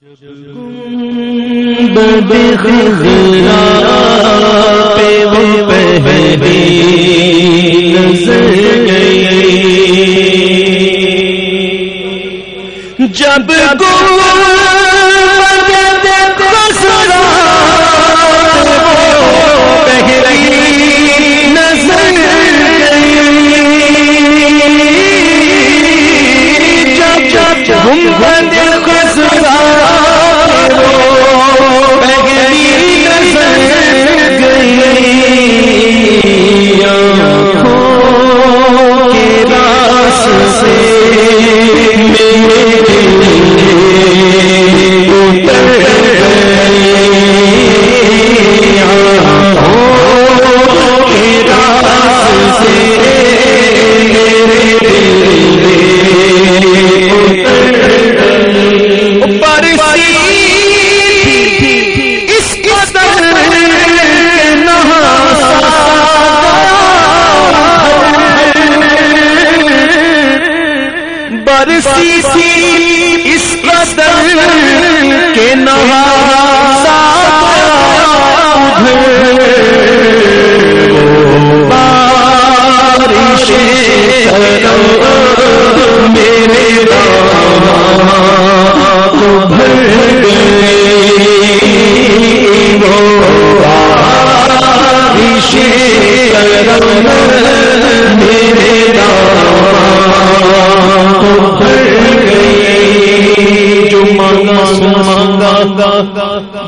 جب گو ہے۔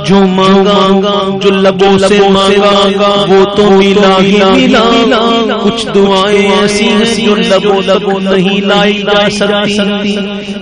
جو مانگا جو لبوں سے مانگا وہ تو ملا ملا کچھ دعائیں ایسی ہیں جو لبوں لبوں نہیں لائی جا سکتی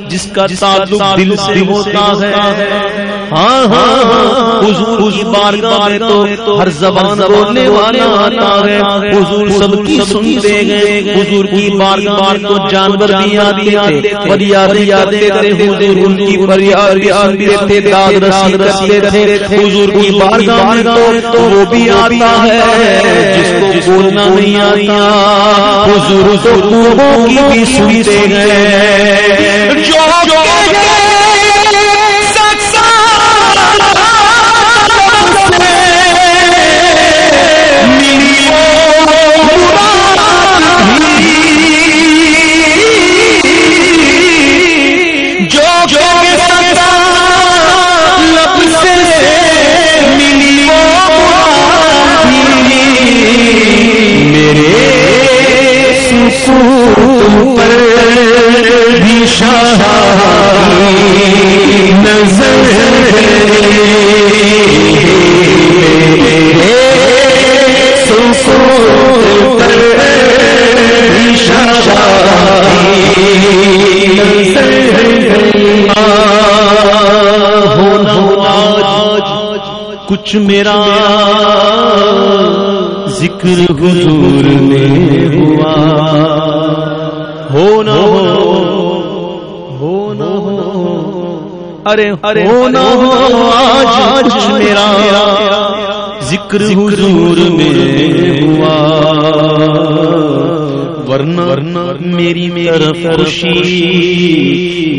جس کا تعلق دل سے ہوتا ہے ہاں،, ہاں ہاں حضور کی بارگاہ میں تو ہر زبان بولنے والا آتا ہے۔ حضور سب کی سنتے گئے حضور کی بارگاہ میں تو جانور بھی آتے تھے۔ فریاد آتے تھے۔ حضور ان کی فریاد بھی آتے تھے۔ داد رسی رستے تھے۔ حضور کی بارگاہ میں تو وہ بھی آتا ہے۔ جس کو بولنا نہیں آتا۔ حضور تو کی بھی سنتے گئے کچھ میرا ذکر حضور میں ہوا۔ ہو نہ ہو نہ ہو۔ ارے ارے ہو نہ ہو، آج کچھ میرا ذکر حضور میں ہوا۔ ورنہ میری طرف خوشی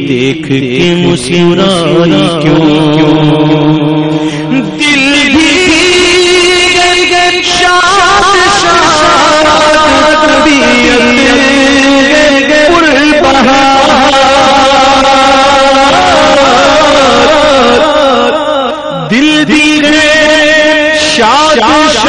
دیکھ کے مسکرائی کیوں؟ دل دل بھی شاد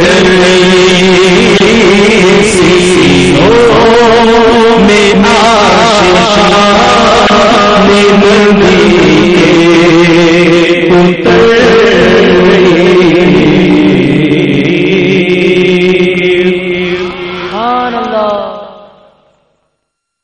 نہیں